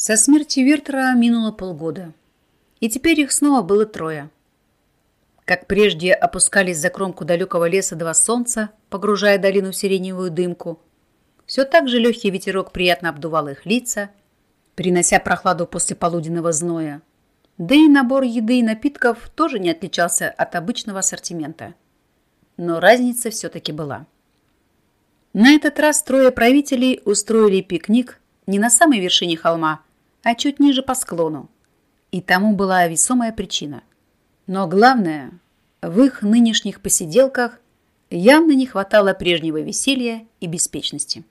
Со смерти Вертера минуло полгода, и теперь их снова было трое. Как прежде опускались за кромку далекого леса два солнца, погружая долину в сиреневую дымку, все так же легкий ветерок приятно обдувал их лица, принося прохладу после полуденного зноя. Да и набор еды и напитков тоже не отличался от обычного ассортимента. Но разница все-таки была. На этот раз трое правителей устроили пикник не на самой вершине холма, а чуть ниже по склону. И тому была весомая причина. Но главное, в их нынешних посиделках явно не хватало прежнего веселья и беспечности.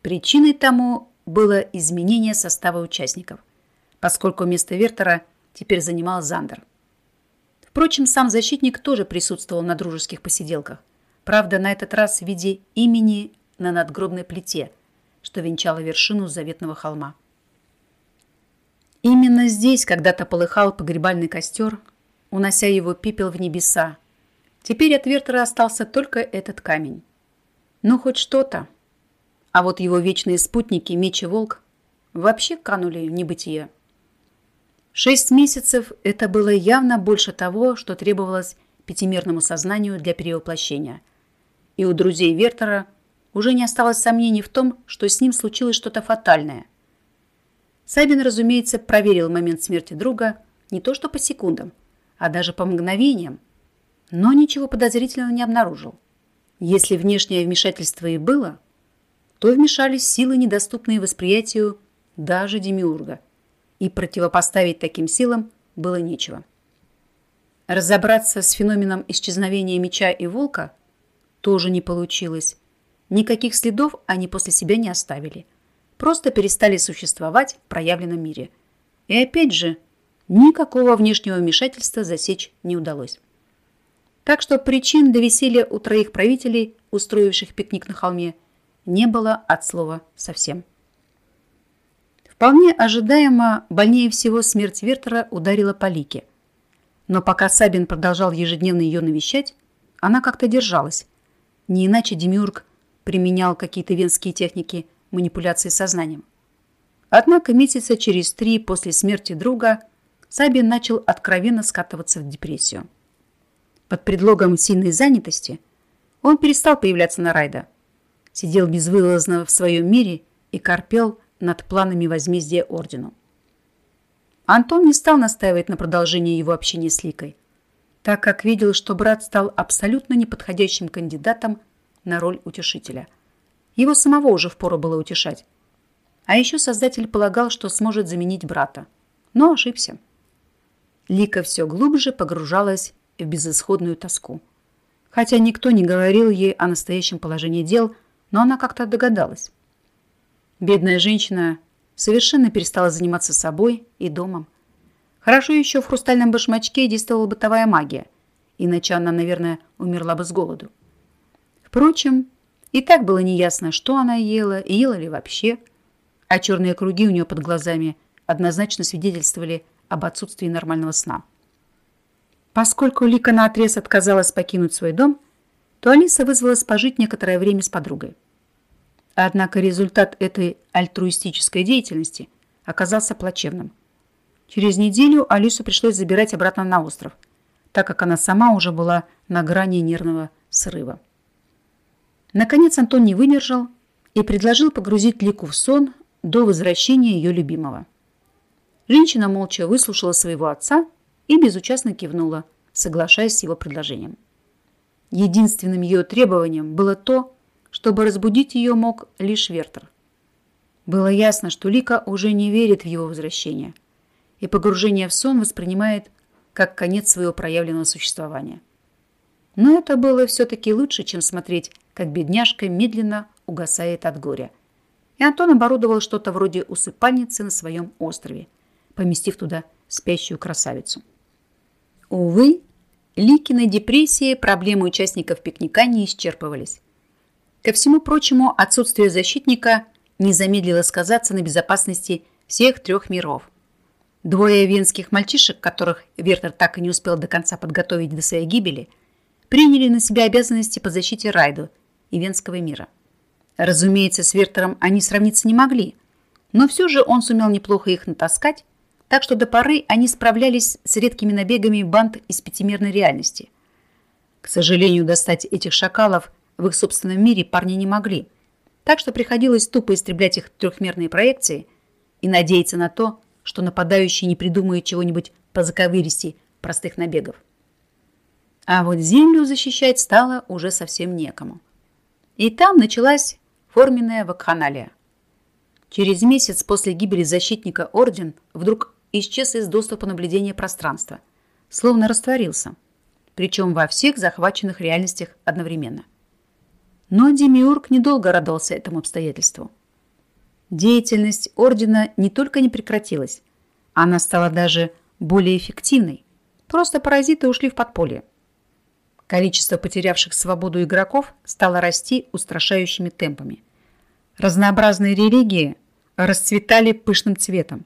Причиной тому было изменение состава участников, поскольку место Вертера теперь занимал Зандер. Впрочем, сам защитник тоже присутствовал на дружеских посиделках, правда, на этот раз в виде имени на надгробной плите, что венчало вершину заветного холма. Именно здесь когда-то полыхал погребальный костер, унося его пепел в небеса. Теперь от Вертера остался только этот камень. Ну, хоть что-то. А вот его вечные спутники, меч и волк, вообще канули в небытие. Шесть месяцев – это было явно больше того, что требовалось пятимерному сознанию для перевоплощения. И у друзей Вертера уже не осталось сомнений в том, что с ним случилось что-то фатальное – Сабин, разумеется, проверил момент смерти друга не то что по секундам, а даже по мгновениям, но ничего подозрительного не обнаружил. Если внешнее вмешательство и было, то вмешались силы, недоступные восприятию даже Демиурга, и противопоставить таким силам было нечего. Разобраться с феноменом исчезновения меча и волка тоже не получилось. Никаких следов они после себя не оставили – просто перестали существовать в проявленном мире. И опять же, никакого внешнего вмешательства засечь не удалось. Так что причин для веселья у троих правителей, устроивших пикник на холме, не было от слова совсем. Вполне ожидаемо, больнее всего смерть Вертера ударила по Лике. Но пока Сабин продолжал ежедневно ее навещать, она как-то держалась. Не иначе Демиург применял какие-то венские техники – манипуляции сознанием. Однако месяца через три после смерти друга Сабин начал откровенно скатываться в депрессию. Под предлогом сильной занятости он перестал появляться на Райда, сидел безвылазно в своем мире и корпел над планами возмездия ордену. Антон не стал настаивать на продолжении его общения с Ликой, так как видел, что брат стал абсолютно неподходящим кандидатом на роль утешителя – его самого уже впору было утешать. А еще создатель полагал, что сможет заменить брата. Но ошибся. Лика все глубже погружалась в безысходную тоску. Хотя никто не говорил ей о настоящем положении дел, но она как-то догадалась. Бедная женщина совершенно перестала заниматься собой и домом. Хорошо еще в хрустальном башмачке действовала бытовая магия, иначе она, наверное, умерла бы с голоду. Впрочем, и так было неясно, что она ела и ела ли вообще, а черные круги у нее под глазами однозначно свидетельствовали об отсутствии нормального сна. Поскольку Лика наотрез отказалась покинуть свой дом, то Алиса вызвалась пожить некоторое время с подругой. Однако результат этой альтруистической деятельности оказался плачевным. Через неделю Алису пришлось забирать обратно на остров, так как она сама уже была на грани нервного срыва. Наконец Антон не выдержал и предложил погрузить Лику в сон до возвращения ее любимого. Женщина молча выслушала своего отца и безучастно кивнула, соглашаясь с его предложением. Единственным ее требованием было то, чтобы разбудить ее мог лишь Вертер. Было ясно, что Лика уже не верит в его возвращение и погружение в сон воспринимает как конец своего проявленного существования. Но это было все-таки лучше, чем смотреть как бедняжка медленно угасает от горя. И Антон оборудовал что-то вроде усыпальницы на своем острове, поместив туда спящую красавицу. Увы, Ликиной депрессии проблемы участников пикника не исчерпывались. Ко всему прочему, отсутствие защитника не замедлило сказаться на безопасности всех трех миров. Двое венских мальчишек, которых Вертер так и не успел до конца подготовить до своей гибели, приняли на себя обязанности по защите Райду и Венского мира. Разумеется, с Вертером они сравниться не могли, Но все же он сумел неплохо их натаскать, так что до поры они справлялись с редкими набегами банд из пятимерной реальности. К сожалению, достать этих шакалов в их собственном мире парни не могли, так что приходилось тупо истреблять их трехмерные проекции и надеяться на то, что нападающий не придумает чего-нибудь по заковыристи простых набегов. А вот землю защищать стало уже совсем некому. И там началась форменная вакханалия. Через месяц после гибели защитника Орден вдруг исчез из доступа наблюдения пространства, словно растворился, причем во всех захваченных реальностях одновременно. Но Демиург недолго радовался этому обстоятельству. Деятельность Ордена не только не прекратилась, она стала даже более эффективной. Просто паразиты ушли в подполье. Количество потерявших свободу игроков стало расти устрашающими темпами. Разнообразные религии расцветали пышным цветом.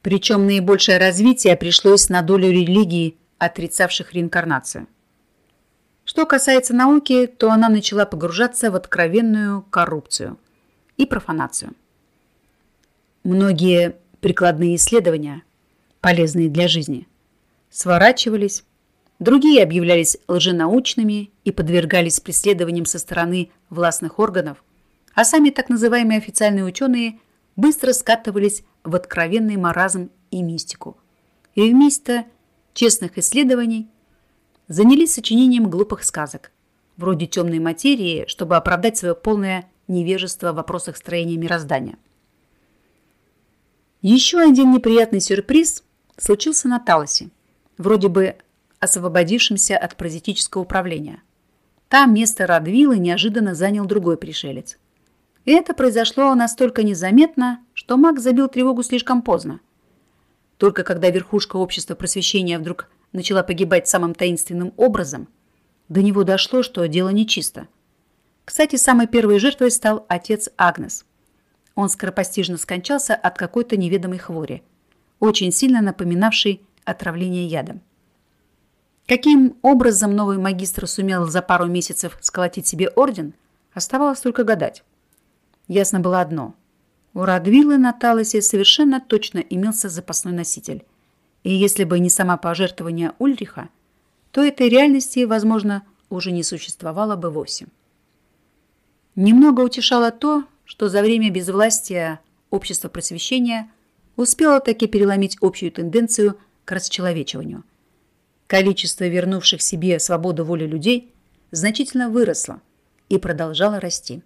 Причем наибольшее развитие пришлось на долю религий, отрицавших реинкарнацию. Что касается науки, то она начала погружаться в откровенную коррупцию и профанацию. Многие прикладные исследования, полезные для жизни, сворачивались, другие объявлялись лженаучными и подвергались преследованиям со стороны властных органов, а сами так называемые официальные ученые быстро скатывались в откровенный маразм и мистику. И вместо честных исследований занялись сочинением глупых сказок, вроде темной материи, чтобы оправдать свое полное невежество в вопросах строения мироздания. Еще один неприятный сюрприз случился на Талосе, вроде бы освободившимся от паразитического управления. Там место Радвилы неожиданно занял другой пришелец. Это произошло настолько незаметно, что маг забил тревогу слишком поздно. Только когда верхушка общества просвещения вдруг начала погибать самым таинственным образом, до него дошло, что дело нечисто. Кстати, самой первой жертвой стал отец Агнес. Он скоропостижно скончался от какой-то неведомой хвори, очень сильно напоминавшей отравление ядом. Каким образом новый магистр сумел за пару месяцев сколотить себе орден, оставалось только гадать. Ясно было одно. У Радвилы на Талосе совершенно точно имелся запасной носитель. И если бы не сама пожертвование Ульриха, то этой реальности, возможно, уже не существовало бы вовсе. Немного утешало то, что за время безвластия общества просвещения успело таки переломить общую тенденцию к расчеловечиванию. Количество вернувших себе свободу воли людей значительно выросло и продолжало расти.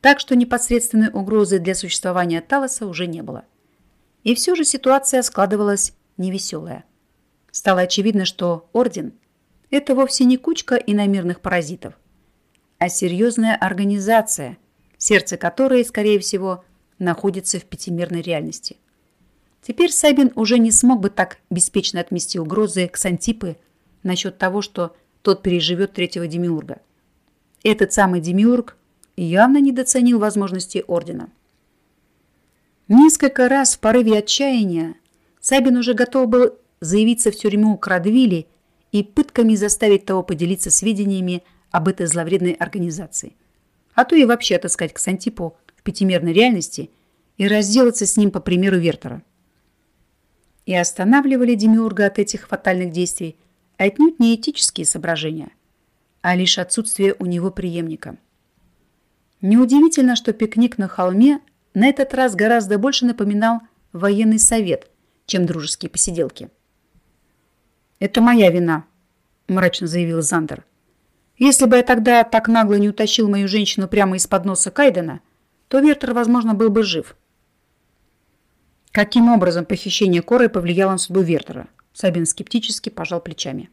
Так что непосредственной угрозы для существования Талоса уже не было. И все же ситуация складывалась невеселая. Стало очевидно, что Орден – это вовсе не кучка иномирных паразитов, а серьезная организация, сердце которой, скорее всего, находится в пятимерной реальности. Теперь Сабин уже не смог бы так беспечно отмести угрозы к Сантипы насчет того, что тот переживет третьего демиурга. Этот самый демиург явно недооценил возможности ордена. Несколько раз в порыве отчаяния Сабин уже готов был заявиться в тюрьму Крадвили и пытками заставить того поделиться сведениями об этой зловредной организации. А то и вообще отыскать Ксантипу в пятимерной реальности и разделаться с ним по примеру Вертера. И останавливали Демиурга от этих фатальных действий отнюдь не этические соображения, а лишь отсутствие у него преемника – Неудивительно, что пикник на холме на этот раз гораздо больше напоминал военный совет, чем дружеские посиделки. «Это моя вина», – мрачно заявил Зандер. «Если бы я тогда так нагло не утащил мою женщину прямо из-под носа Кайдена, то Вертер, возможно, был бы жив». Каким образом похищение Коры повлияло на судьбу Вертера? Сабин скептически пожал плечами.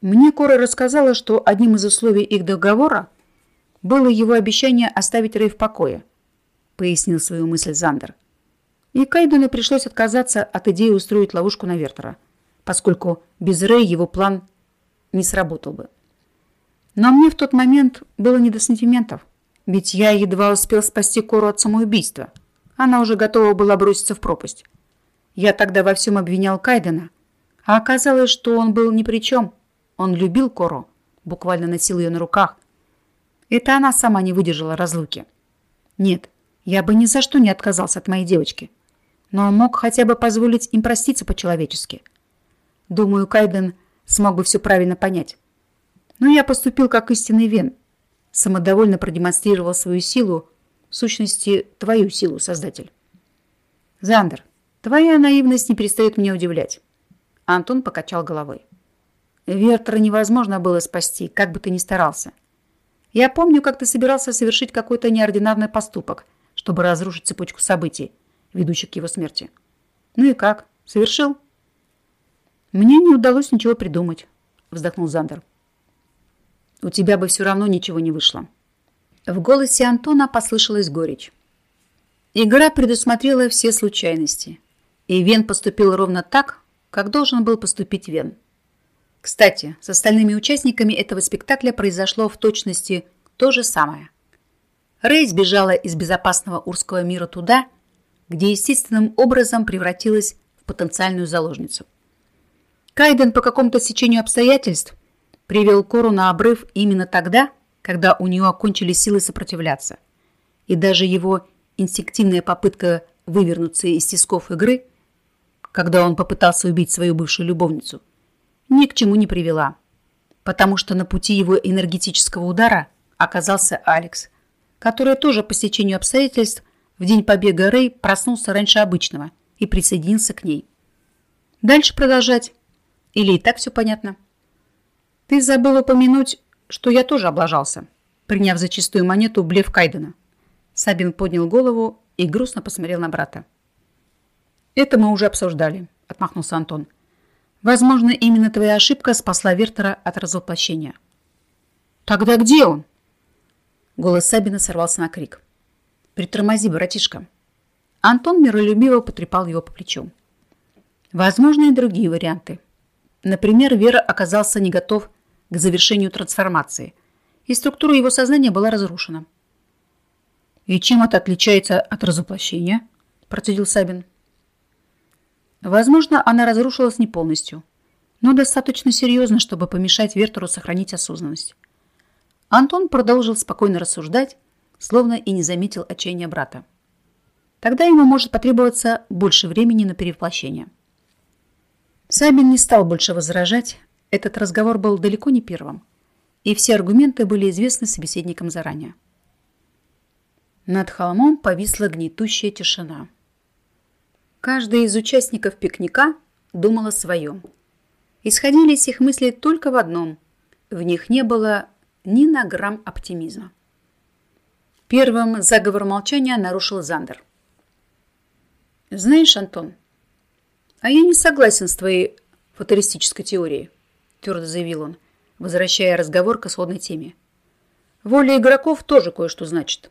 Мне Кора рассказала, что одним из условий их договора было его обещание оставить Рэй в покое, пояснил свою мысль Зандер. И Кайдену пришлось отказаться от идеи устроить ловушку на Вертера, поскольку без Рэй его план не сработал бы. Но мне в тот момент было не до сантиментов, ведь я едва успел спасти Кору от самоубийства. Она уже готова была броситься в пропасть. Я тогда во всем обвинял Кайдена, а оказалось, что он был ни при чем. Он любил Кору, буквально носил ее на руках, это она сама не выдержала разлуки. Нет, Я бы ни за что не отказался от моей девочки, но мог хотя бы позволить им проститься по-человечески. Думаю, Кайден смог бы все правильно понять. Но я поступил как истинный Вен, самодовольно продемонстрировал свою силу, сущности, твою силу, Создатель. Зандер, твоя наивность не перестает меня удивлять. Антон покачал головой. Вертера невозможно было спасти, как бы ты ни старался. Я помню, как ты собирался совершить какой-то неординарный поступок, чтобы разрушить цепочку событий, ведущих к его смерти. Ну и как? Совершил? Мне не удалось ничего придумать, вздохнул Зандер. У тебя бы все равно ничего не вышло. В голосе Антона послышалась горечь. Игра предусмотрела все случайности, и Вен поступил ровно так, как должен был поступить Вен. Кстати, с остальными участниками этого спектакля произошло в точности то же самое. Рэй сбежала из безопасного урского мира туда, где естественным образом превратилась в потенциальную заложницу. Кайден по какому-то сечению обстоятельств привел Кору на обрыв именно тогда, когда у нее окончились силы сопротивляться. И даже его инстинктивная попытка вывернуться из тисков игры, когда он попытался убить свою бывшую любовницу – ни к чему не привела, потому что на пути его энергетического удара оказался Алекс, который тоже по стечению обстоятельств в день побега Рэй проснулся раньше обычного и присоединился к ней. Дальше продолжать? Или и так все понятно? Ты забыл упомянуть, что я тоже облажался, приняв за чистую монету блеф Кайдена. Сабин поднял голову и грустно посмотрел на брата. «Это мы уже обсуждали», — отмахнулся Антон. Возможно, именно твоя ошибка спасла Вертера от развоплощения. Тогда где он? Голос Сабина сорвался на крик. Притормози, братишка. Антон миролюбиво потрепал его по плечу. Возможны и другие варианты. Например, Вера оказался не готов к завершению трансформации, и структура его сознания была разрушена. «И чем это отличается от разоплощения?» – процедил Сабин. Возможно, она разрушилась не полностью, но достаточно серьезно, чтобы помешать Вертеру сохранить осознанность. Антон продолжил спокойно рассуждать, словно и не заметил отчаяния брата. Тогда ему может потребоваться больше времени на перевоплощение. Сабин не стал больше возражать, этот разговор был далеко не первым, и все аргументы были известны собеседникам заранее. Над холмом повисла гнетущая тишина. Каждый из участников пикника думал о своем. Исходились их мысли только в одном. В них не было ни на грамм оптимизма. Первым заговор молчания нарушил Зандер. «Знаешь, Антон, а я не согласен с твоей футуристической теорией», твердо заявил он, возвращая разговор к исходной теме. «Воля игроков тоже кое-что значит».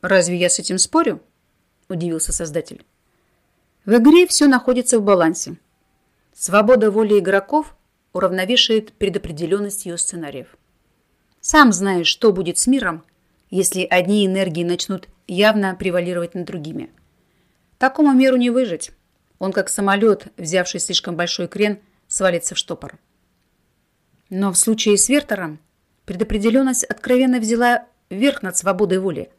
«Разве я с этим спорю?» – удивился создатель. В игре все находится в балансе. Свобода воли игроков уравновешивает предопределенность ее сценариев. Сам знаешь, что будет с миром, если одни энергии начнут явно превалировать над другими. Такому миру не выжить. Он, как самолет, взявший слишком большой крен, свалится в штопор. Но в случае с Вертером предопределенность откровенно взяла верх над свободой воли.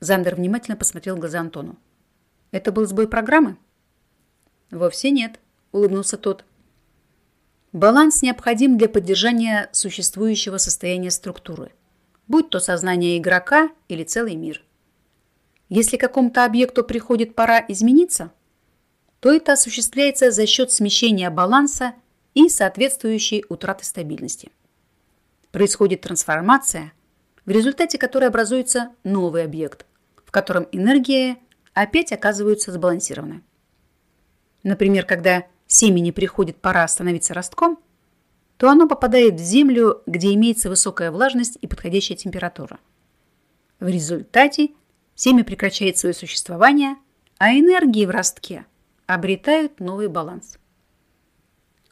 Зандер внимательно посмотрел в глаза Антону. Это был сбой программы? Вовсе нет, улыбнулся тот. Баланс необходим для поддержания существующего состояния структуры, будь то сознание игрока или целый мир. Если какому-то объекту приходит пора измениться, то это осуществляется за счет смещения баланса и соответствующей утраты стабильности. Происходит трансформация, в результате которой образуется новый объект, в котором энергия опять оказывается сбалансированной. Например, когда семени приходит пора становиться ростком, то оно попадает в землю, где имеется высокая влажность и подходящая температура. В результате семя прекращает свое существование, а энергии в ростке обретают новый баланс.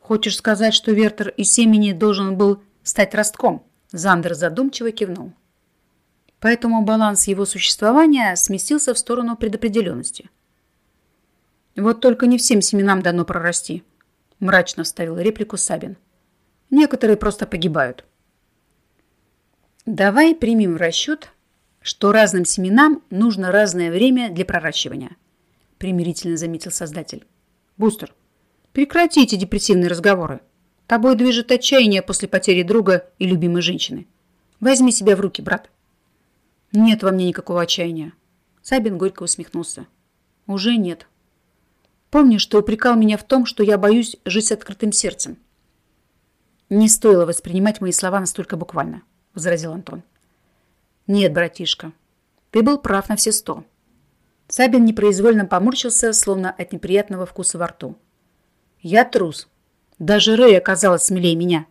Хочешь сказать, что Вертер из семени должен был стать ростком? Зандер задумчиво кивнул. Поэтому баланс его существования сместился в сторону предопределенности – вот только не всем семенам дано прорасти, мрачно вставил реплику Сабин. Некоторые просто погибают. Давай примем в расчет, что разным семенам нужно разное время для проращивания, примирительно заметил создатель. Бустер, прекратите депрессивные разговоры. Тобой движет отчаяние после потери друга и любимой женщины. Возьми себя в руки, брат. Нет во мне никакого отчаяния. Сабин горько усмехнулся. Уже нет. Помнишь, ты упрекал меня в том, что я боюсь жить с открытым сердцем? Не стоило воспринимать мои слова настолько буквально, возразил Антон. Нет, братишка, ты был прав на все сто. Сабин непроизвольно поморщился, словно от неприятного вкуса во рту. Я трус. Даже Рэй оказалась смелее меня.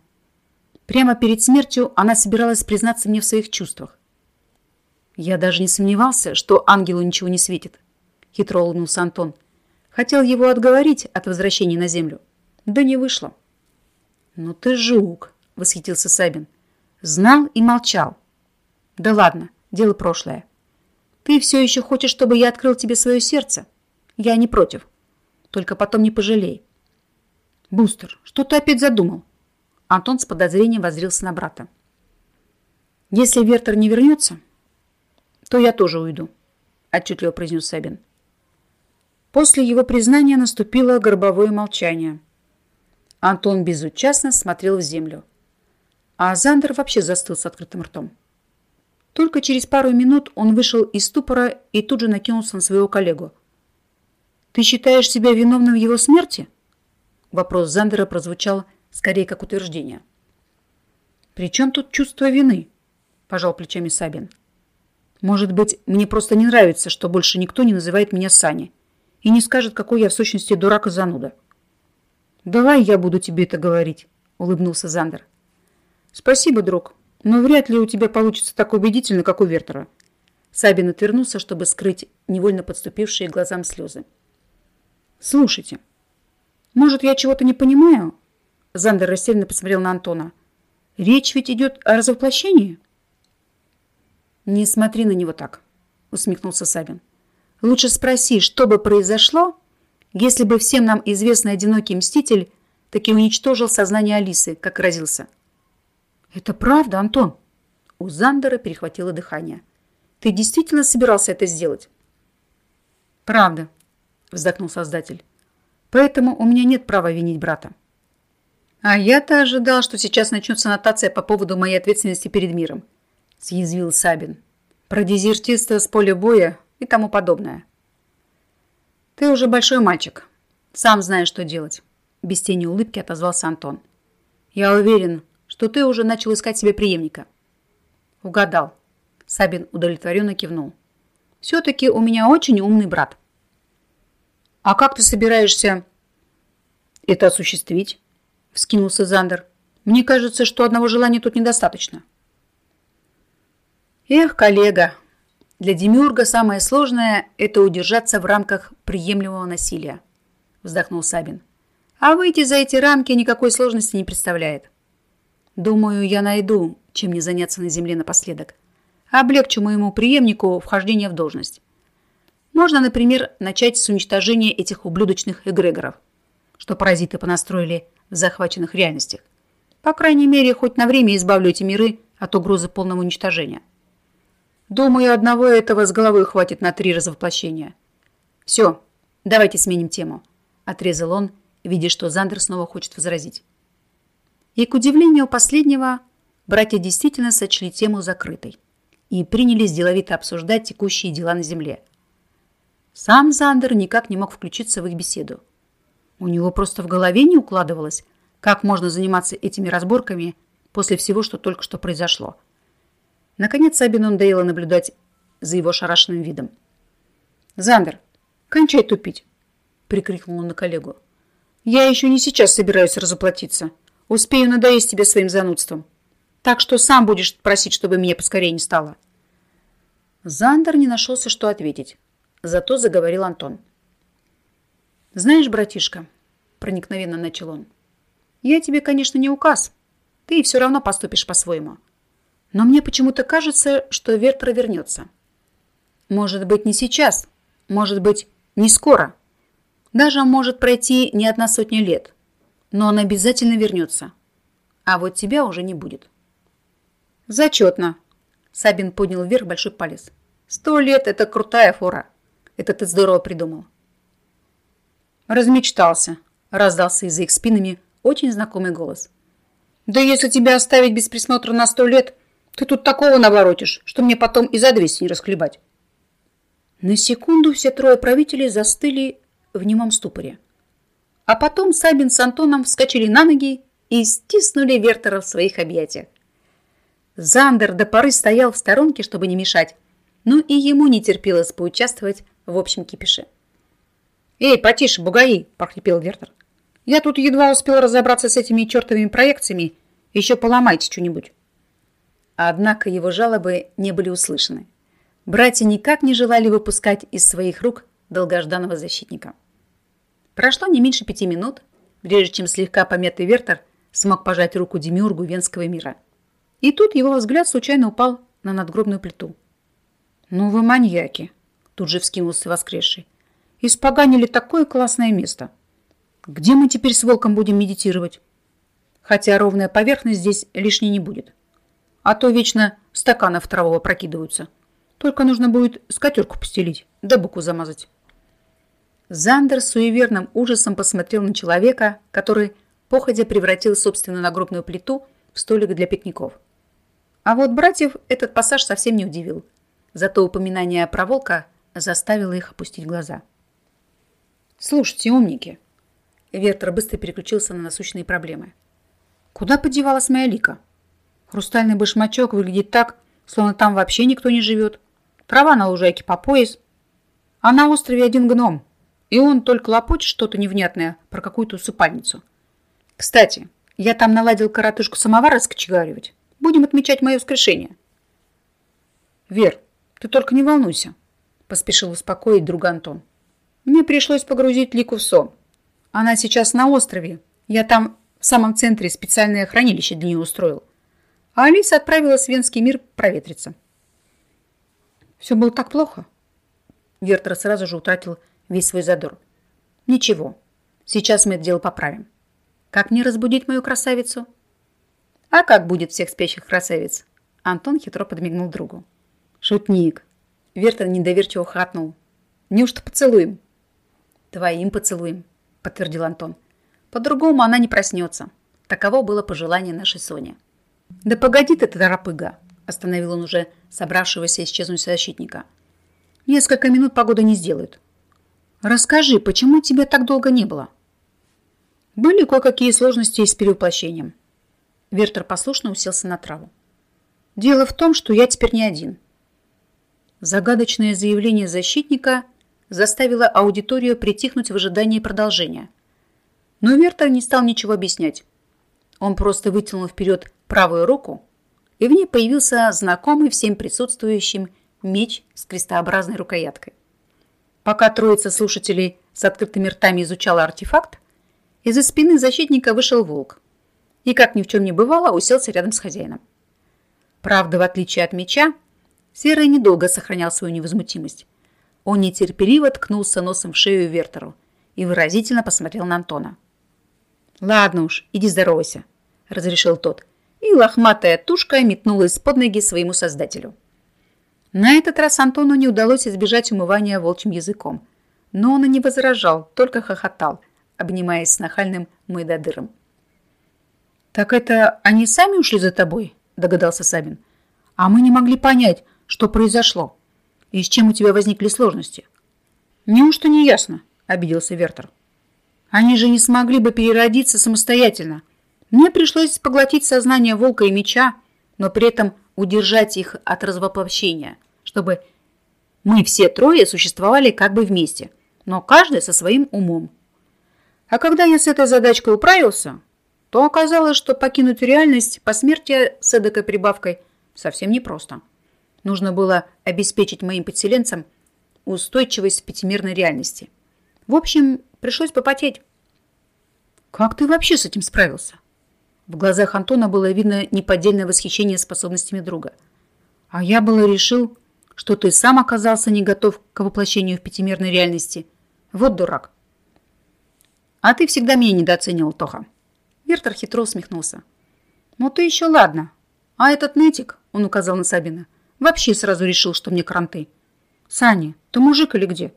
Прямо перед смертью она собиралась признаться мне в своих чувствах. Я даже не сомневался, что ангелу ничего не светит. Хитро улыбнулся Антон. Хотел его отговорить от возвращения на землю. Да не вышло. «Ну ты жук!» — восхитился Сабин. «Знал и молчал. Да ладно, дело прошлое. Ты все еще хочешь, чтобы я открыл тебе свое сердце? Я не против. Только потом не пожалей. Бустер, что ты опять задумал? Антон с подозрением воззрился на брата. Если Вертер не вернется, то я тоже уйду, отчетливо произнес Сабин. После его признания наступило гробовое молчание. Антон безучастно смотрел в землю. А Зандер вообще застыл с открытым ртом. Только через пару минут он вышел из ступора и тут же накинулся на своего коллегу. «Ты считаешь себя виновным в его смерти?» Вопрос Зандера прозвучал скорее как утверждение. «При чем тут чувство вины?» – пожал плечами Сабин. «Может быть, мне просто не нравится, что больше никто не называет меня Саней и не скажет, какой я в сущности дурак и зануда». «Давай я буду тебе это говорить», – улыбнулся Зандер. «Спасибо, друг», но вряд ли у тебя получится так убедительно, как у Вертера. Сабин отвернулся, чтобы скрыть невольно подступившие глазам слезы. «Слушайте, может, я чего-то не понимаю?» Зандер растерянно посмотрел на Антона. «Речь ведь идет о развоплощении?» «Не смотри на него так», — усмехнулся Сабин. «Лучше спроси, что бы произошло, если бы всем нам известный одинокий мститель таки уничтожил сознание Алисы, как разился. «Это правда, Антон?» У Зандера перехватило дыхание. «Ты действительно собирался это сделать?» «Правда», — вздохнул создатель. «Поэтому у меня нет права винить брата». «А я-то ожидал, что сейчас начнется нотация по поводу моей ответственности перед миром», — съязвил Сабин. «Про дезертирство с поля боя и тому подобное». «Ты уже большой мальчик. Сам знаешь, что делать», — без тени улыбки отозвался Антон. «Я уверен, что ты уже начал искать себе преемника. Угадал. Сабин удовлетворенно кивнул. Все-таки у меня очень умный брат. А как ты собираешься это осуществить? Вскинулся Зандер. Мне кажется, что одного желания тут недостаточно. Эх, коллега, для Демиурга самое сложное – это удержаться в рамках приемлемого насилия, вздохнул Сабин. А выйти за эти рамки никакой сложности не представляет. Думаю, я найду, чем мне заняться на земле напоследок. Облегчу моему преемнику вхождение в должность. Можно, например, начать с уничтожения этих ублюдочных эгрегоров, что паразиты понастроили в захваченных реальностях. По крайней мере, хоть на время избавлю эти миры от угрозы полного уничтожения. Думаю, одного этого с головой хватит на три развоплощения. Все, давайте сменим тему, отрезал он, видя, что Зандер снова хочет возразить. И, к удивлению последнего, братья действительно сочли тему закрытой и принялись деловито обсуждать текущие дела на земле. Сам Зандер никак не мог включиться в их беседу. У него просто в голове не укладывалось, как можно заниматься этими разборками после всего, что только что произошло. Наконец Сабину надоело наблюдать за его шарашенным видом. «Зандер, кончай тупить!» – прикрикнул он на коллегу. «Я еще не сейчас собираюсь разоплатиться». Успею надоесть тебе своим занудством. Так что сам будешь просить, чтобы мне поскорее не стало. Зандер не нашелся, что ответить. Зато заговорил Антон. «Знаешь, братишка», — проникновенно начал он, «я тебе, конечно, не указ. Ты все равно поступишь по-своему. Но мне почему-то кажется, что Вертер вернется. Может быть, не сейчас, может быть, не скоро. Даже может пройти не одна сотня лет но он обязательно вернется. А вот тебя уже не будет. Зачетно. Сабин поднял вверх большой палец. «Сто лет – это крутая фора. Это ты здорово придумал». «Размечтался», – раздался из-за их спинами очень знакомый голос. «Да если тебя оставить без присмотра на сто лет, ты тут такого наворотишь, что мне потом и за двести не расхлебать». На секунду все трое правителей застыли в немом ступоре. А потом Сабин с Антоном вскочили на ноги и стиснули Вертера в своих объятиях. Зандер до поры стоял в сторонке, чтобы не мешать, но и ему не терпелось поучаствовать в общем кипише. «Эй, потише, бугаи!» – прохрипел Вертер. «Я тут едва успел разобраться с этими чертовыми проекциями. Еще поломайте что-нибудь». Однако его жалобы не были услышаны. Братья никак не желали выпускать из своих рук долгожданного защитника. Прошло не меньше пяти минут, прежде чем слегка помятый Вертер смог пожать руку Демиургу Венского мира. И тут его взгляд случайно упал на надгробную плиту. «Ну вы маньяки!» – тут же вскинулся воскресший. «Испоганили такое классное место! Где мы теперь с волком будем медитировать? Хотя ровная поверхность здесь лишней не будет. А то вечно стаканов травого прокидываются. Только нужно будет скатерку постелить, да боку замазать». Зандер с суеверным ужасом посмотрел на человека, который походя превратил собственную нагробную плиту в столик для пикников. А вот братьев этот пассаж совсем не удивил. Зато упоминание про волка заставило их опустить глаза. «Слушайте, умники!» Вертер быстро переключился на насущные проблемы. «Куда подевалась моя лика? Хрустальный башмачок выглядит так, словно там вообще никто не живет. Трава на лужайке по пояс. А на острове один гном, и он только лопочет что-то невнятное про какую-то усыпальницу. Кстати, я там наладил коротышку самовара скочегаривать. Будем отмечать мое воскрешение. Вер, ты только не волнуйся, поспешил успокоить друга Антон. Мне пришлось погрузить Лику в сон. Она сейчас на острове. Я там в самом центре специальное хранилище для нее устроил. А Алиса отправилась в Венский мир проветриться. Все было так плохо. Вертер сразу же утратил весь свой задор. Ничего, сейчас мы это дело поправим. Как мне разбудить мою красавицу? А как будет всех спящих красавиц? Антон хитро подмигнул другу. Шутник. Вертер недоверчиво хатнул. Неужто поцелуем? Твоим поцелуем, подтвердил Антон. По-другому она не проснется. Таково было пожелание нашей Сони. Да погоди ты, торопыга, остановил он уже собравшегося исчезнуть защитника. Несколько минут погода не сделает. Расскажи, почему тебя так долго не было? Были кое-какие сложности с перевоплощением. Вертер послушно уселся на траву. Дело в том, что я теперь не один. Загадочное заявление защитника заставило аудиторию притихнуть в ожидании продолжения. Но Вертер не стал ничего объяснять. Он просто вытянул вперед правую руку, и в ней появился знакомый всем присутствующим меч с крестообразной рукояткой. Пока троица слушателей с открытыми ртами изучала артефакт, из-за спины защитника вышел волк и, как ни в чем не бывало, уселся рядом с хозяином. Правда, в отличие от меча, Серый недолго сохранял свою невозмутимость. Он нетерпеливо ткнулся носом в шею Вертеру и выразительно посмотрел на Антона. «Ладно уж, иди здоровайся», – разрешил тот, и лохматая тушка метнулась под ноги своему создателю. На этот раз Антону не удалось избежать умывания волчьим языком. Но он и не возражал, только хохотал, обнимаясь с нахальным Майдадыром. «Так это они сами ушли за тобой?» – догадался Сабин. «А мы не могли понять, что произошло и с чем у тебя возникли сложности». «Неужто не ясно?» – обиделся Вертер. «Они же не смогли бы переродиться самостоятельно. Мне пришлось поглотить сознание волка и меча, но при этом удержать их от развоплощения чтобы мы все трое существовали как бы вместе, но каждый со своим умом. А когда я с этой задачкой управился, то оказалось, что покинуть реальность по смерти с эдакой прибавкой совсем непросто. Нужно было обеспечить моим подселенцам устойчивость в пятимерной реальности. В общем, пришлось попотеть. Как ты вообще с этим справился? В глазах Антона было видно неподдельное восхищение способностями друга. А я было решил, что ты сам оказался не готов к воплощению в пятимерной реальности. Вот дурак. А ты всегда меня недооценивал, Тоха. Вертер хитро усмехнулся. Ну ты еще ладно. А этот нытик, он указал на Сабина, Вообще сразу решил, что мне кранты. Саня, ты мужик или где?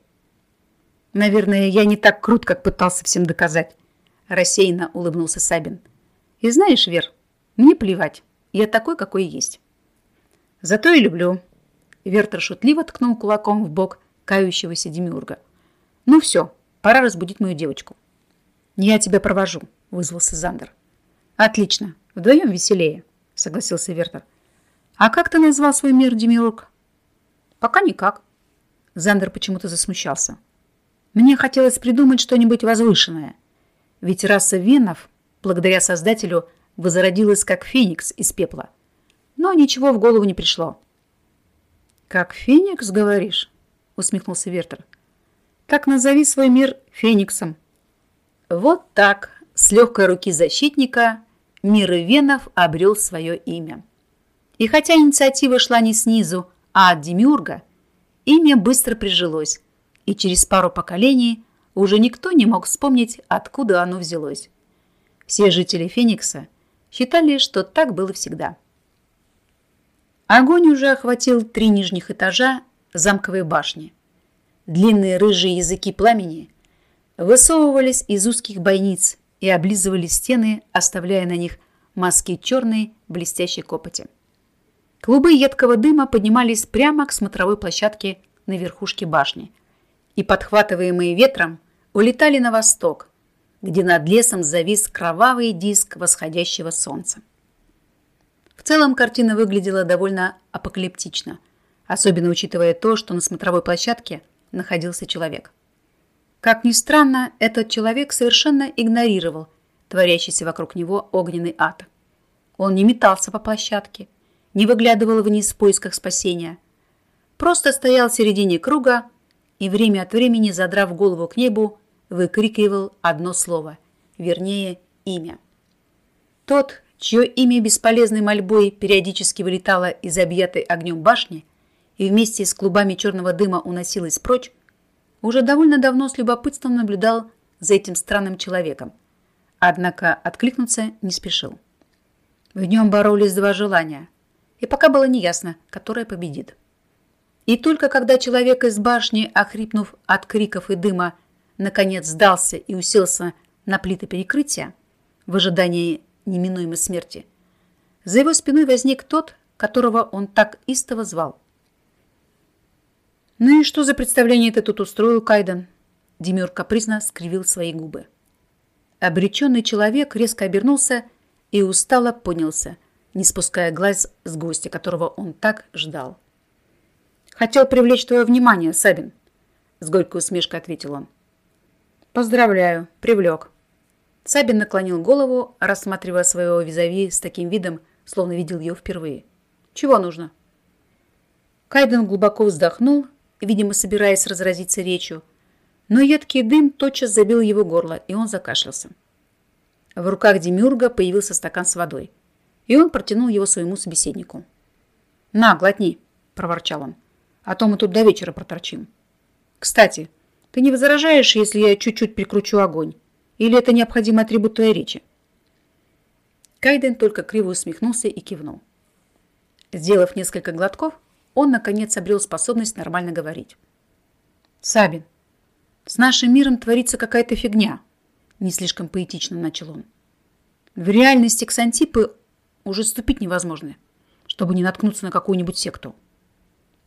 Наверное, я не так крут, как пытался всем доказать. Рассеянно улыбнулся Сабин. И знаешь, Вер, мне плевать. Я такой, какой есть. Зато и люблю. Вертер шутливо ткнул кулаком в бок кающегося Демиурга. Ну все, пора разбудить мою девочку. Я тебя провожу, вызвался Зандер. Отлично, вдвоем веселее, согласился Вертер. А как ты назвал свой мир, Демиург? Пока никак. Зандер почему-то засмущался. Мне хотелось придумать что-нибудь возвышенное. Ведь раса венов, благодаря Создателю, возродилась как феникс из пепла. Но ничего в голову не пришло. «Как феникс, говоришь?» — усмехнулся Вертер. «Так назови свой мир фениксом». Вот так, с легкой руки защитника, мир венов обрел свое имя. И хотя инициатива шла не снизу, а от Демиурга, имя быстро прижилось, и через пару поколений уже никто не мог вспомнить, откуда оно взялось. Все жители Феникса считали, что так было всегда. Огонь уже охватил три нижних этажа замковой башни. Длинные рыжие языки пламени высовывались из узких бойниц и облизывали стены, оставляя на них маски черной блестящей копоти. Клубы едкого дыма поднимались прямо к смотровой площадке на верхушке башни – и, подхватываемые ветром, улетали на восток, где над лесом завис кровавый диск восходящего солнца. В целом картина выглядела довольно апокалиптично, особенно учитывая то, что на смотровой площадке находился человек. Как ни странно, этот человек совершенно игнорировал творящийся вокруг него огненный ад. Он не метался по площадке, не выглядывал вниз в поисках спасения, просто стоял в середине круга, и время от времени, задрав голову к небу, выкрикивал одно слово, вернее, имя. Тот, чье имя бесполезной мольбой периодически вылетало из объятой огнем башни и вместе с клубами черного дыма уносилось прочь, уже довольно давно с любопытством наблюдал за этим странным человеком, однако откликнуться не спешил. В нем боролись два желания, и пока было неясно, которое победит. И только когда человек из башни, охрипнув от криков и дыма, наконец сдался и уселся на плиты перекрытия в ожидании неминуемой смерти, за его спиной возник тот, которого он так истово звал. «Ну и что за представление ты тут устроил, Кайден?» Демюр капризно скривил свои губы. Обреченный человек резко обернулся и устало поднялся, не спуская глаз с гостя, которого он так ждал. Хотел привлечь твое внимание, Сабин. С горькой усмешкой ответил он. Поздравляю, привлек. Сабин наклонил голову, рассматривая своего визави с таким видом, словно видел ее впервые. Чего нужно? Кайден глубоко вздохнул, видимо, собираясь разразиться речью, но едкий дым тотчас забил его горло, и он закашлялся. В руках Демюрга появился стакан с водой, и он протянул его своему собеседнику. «На, глотни!» – проворчал он а то мы тут до вечера проторчим. Кстати, ты не возражаешь, если я чуть-чуть прикручу огонь? Или это необходимый атрибут твоей речи?» Кайден только криво усмехнулся и кивнул. Сделав несколько глотков, он, наконец, обрел способность нормально говорить. «Сабин, с нашим миром творится какая-то фигня», не слишком поэтично начал он. «В реальности ксантипы уже ступить невозможно, чтобы не наткнуться на какую-нибудь секту».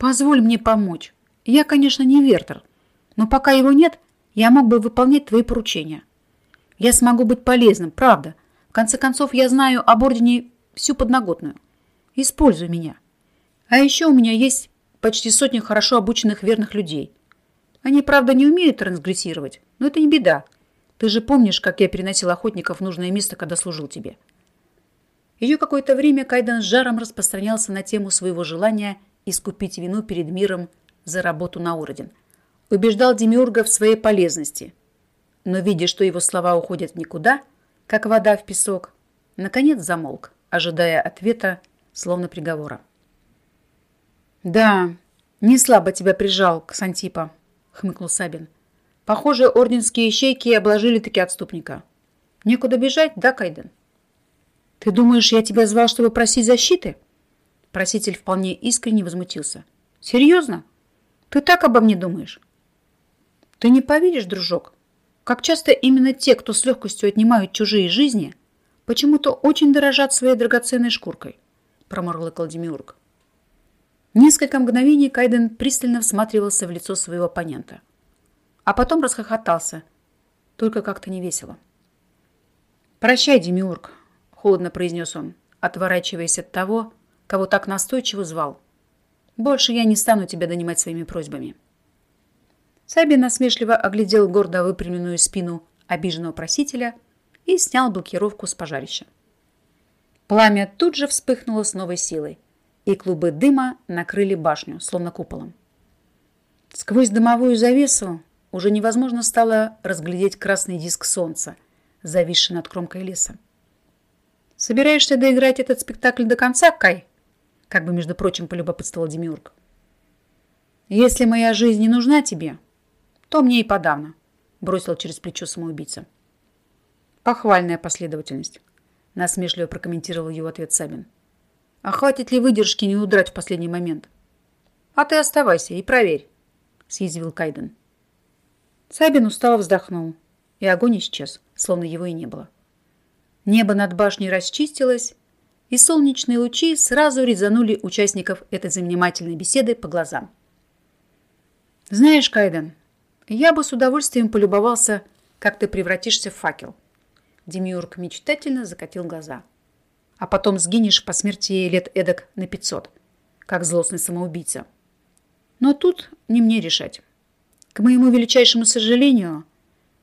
Позволь мне помочь. Я, конечно, не Вертер, но пока его нет, я мог бы выполнять твои поручения. Я смогу быть полезным, правда. В конце концов, я знаю об Ордене всю подноготную. Используй меня. А еще у меня есть почти сотня хорошо обученных верных людей. Они, правда, не умеют трансгрессировать, но это не беда. Ты же помнишь, как я переносил охотников в нужное место, когда служил тебе. Еще какое-то время Кайден с жаром распространялся на тему своего желания – искупить вину перед миром за работу на орден. Убеждал Демиурга в своей полезности. Но, видя, что его слова уходят никуда, как вода в песок, наконец замолк, ожидая ответа, словно приговора. «Да, не слабо тебя прижал, Ксантипа», — хмыкнул Сабин. «Похоже, орденские ищейки обложили-таки отступника. Некуда бежать, да, Кайден?» «Ты думаешь, я тебя звал, чтобы просить защиты?» Проситель вполне искренне возмутился. «Серьезно? Ты так обо мне думаешь?» «Ты не поверишь, дружок, как часто именно те, кто с легкостью отнимают чужие жизни, почему-то очень дорожат своей драгоценной шкуркой», промурлыкал Демиург. Несколько мгновений Кайден пристально всматривался в лицо своего оппонента. А потом расхохотался, только как-то невесело. «Прощай, Демиург», — холодно произнес он, отворачиваясь от того, кого так настойчиво звал. «Больше я не стану тебя донимать своими просьбами». Саби насмешливо оглядел гордо выпрямленную спину обиженного просителя и снял блокировку с пожарища. Пламя тут же вспыхнуло с новой силой, и клубы дыма накрыли башню, словно куполом. Сквозь дымовую завесу уже невозможно стало разглядеть красный диск солнца, зависший над кромкой леса. «Собираешься доиграть этот спектакль до конца, Кай?» Как бы, между прочим, полюбопытствовал Демиург. «Если моя жизнь не нужна тебе, то мне и подавно», бросил через плечо самоубийца. «Похвальная последовательность», насмешливо прокомментировал его ответ Сабин. «А хватит ли выдержки не удрать в последний момент?» «А ты оставайся и проверь», съязвил Кайден. Сабин устало вздохнул, и огонь исчез, словно его и не было. Небо над башней расчистилось, и солнечные лучи сразу резанули участников этой занимательной беседы по глазам. «Знаешь, Кайден, я бы с удовольствием полюбовался, как ты превратишься в факел». Демиург мечтательно закатил глаза. «А потом сгинешь по смерти лет эдак на пятьсот, как злостный самоубийца. Но тут не мне решать. К моему величайшему сожалению,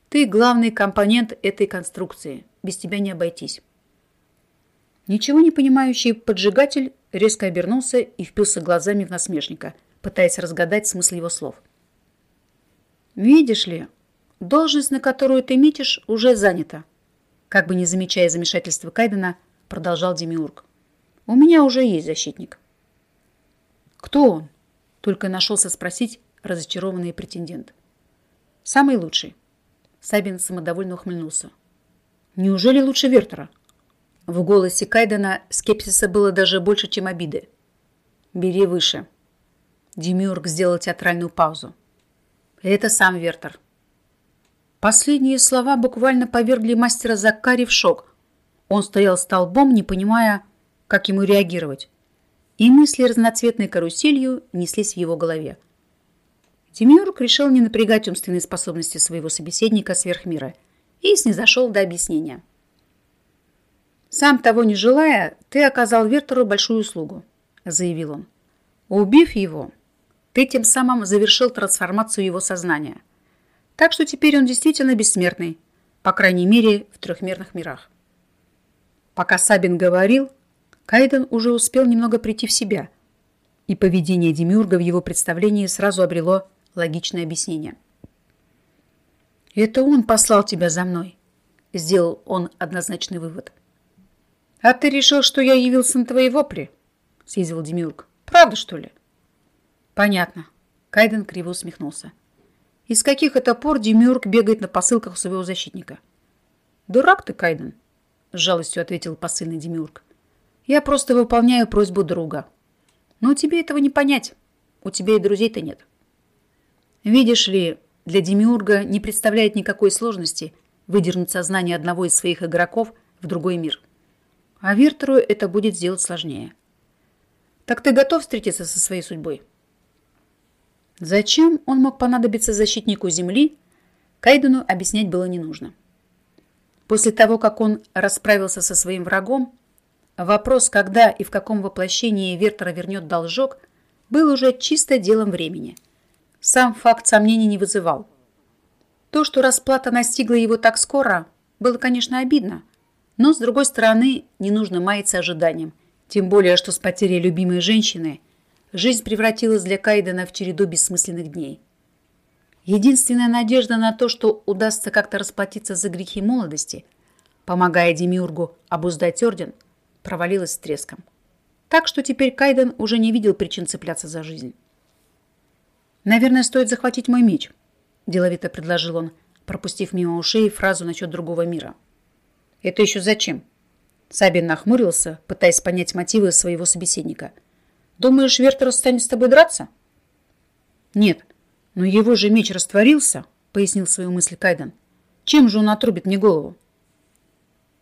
ты главный компонент этой конструкции. Без тебя не обойтись». Ничего не понимающий поджигатель резко обернулся и впился глазами в насмешника, пытаясь разгадать смысл его слов. «Видишь ли, должность, на которую ты метишь, уже занята», как бы не замечая замешательства Кайдена, продолжал Демиург. «У меня уже есть защитник». «Кто он?» – только нашелся спросить разочарованный претендент. «Самый лучший». Сабин самодовольно ухмыльнулся. «Неужели лучше Вертера?» В голосе Кайдена скепсиса было даже больше, чем обиды. «Бери выше». Демиург сделал театральную паузу. «Это сам Вертер». Последние слова буквально повергли мастера Закари в шок. Он стоял столбом, не понимая, как ему реагировать. И мысли разноцветной каруселью неслись в его голове. Демиург решил не напрягать умственные способности своего собеседника сверхмира и снизошел до объяснения. «Сам того не желая, ты оказал Вертеру большую услугу», – заявил он. «Убив его, ты тем самым завершил трансформацию его сознания. Так что теперь он действительно бессмертный, по крайней мере, в трехмерных мирах». Пока Сабин говорил, Кайден уже успел немного прийти в себя, и поведение Демиурга в его представлении сразу обрело логичное объяснение. «Это он послал тебя за мной», – сделал он однозначный вывод. «А ты решил, что я явился на твои вопли?» – съязвил Демиург. «Правда, что ли?» «Понятно». Кайден криво усмехнулся. «Из каких это пор Демиург бегает на посылках у своего защитника?» «Дурак ты, Кайден», – с жалостью ответил посыльный Демиург. «Я просто выполняю просьбу друга. Но тебе этого не понять. У тебя и друзей-то нет». Видишь ли, для Демиурга не представляет никакой сложности выдернуть сознание одного из своих игроков в другой мир – а Виртеру это будет сделать сложнее. Так ты готов встретиться со своей судьбой? Зачем он мог понадобиться защитнику Земли, Кайдену объяснять было не нужно. После того, как он расправился со своим врагом, вопрос, когда и в каком воплощении Вертера вернет должок, был уже чисто делом времени. Сам факт сомнений не вызывал. То, что расплата настигла его так скоро, было, конечно, обидно, но, с другой стороны, не нужно маяться ожиданием. Тем более, что с потерей любимой женщины жизнь превратилась для Кайдена в череду бессмысленных дней. Единственная надежда на то, что удастся как-то расплатиться за грехи молодости, помогая Демиургу обуздать орден, провалилась с треском. Так что теперь Кайден уже не видел причин цепляться за жизнь. «Наверное, стоит захватить мой меч», – деловито предложил он, пропустив мимо ушей фразу насчет другого мира – это еще зачем? Сабин нахмурился, пытаясь понять мотивы своего собеседника. Думаешь, Вертер станет с тобой драться? Нет, но его же меч растворился, пояснил свою мысль Кайден. Чем же он отрубит мне голову?